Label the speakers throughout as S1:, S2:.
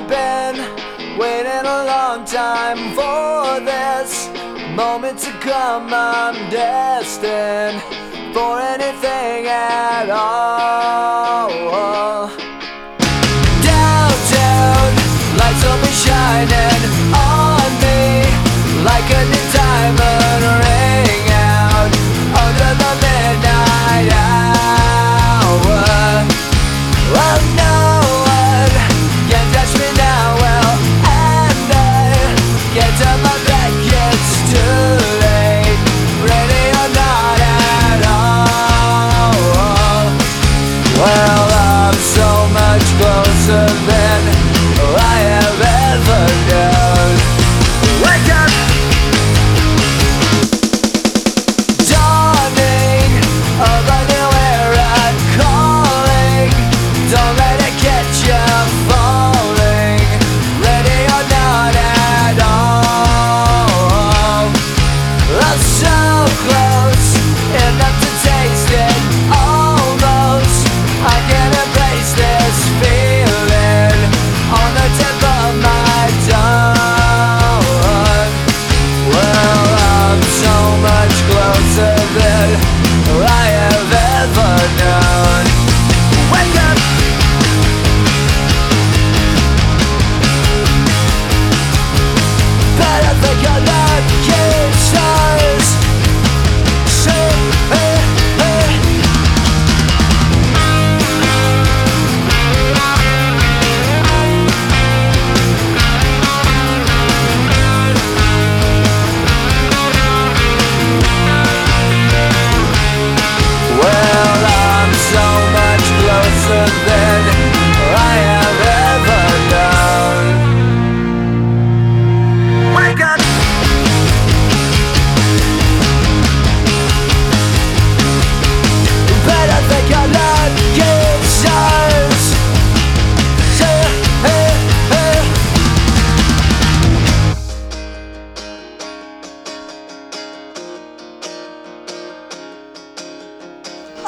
S1: I've been waiting a long time for this moment to come. I'm destined for anything at all. cloud.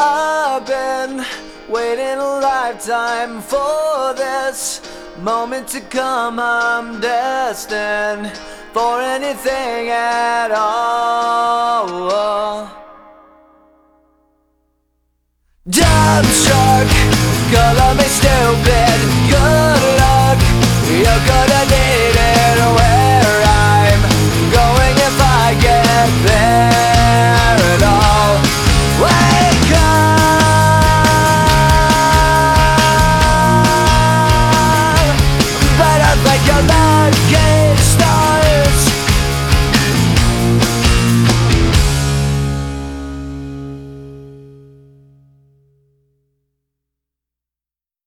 S1: I've been waiting a lifetime for this moment to come. I'm destined for anything at all. Dumb shark, color me.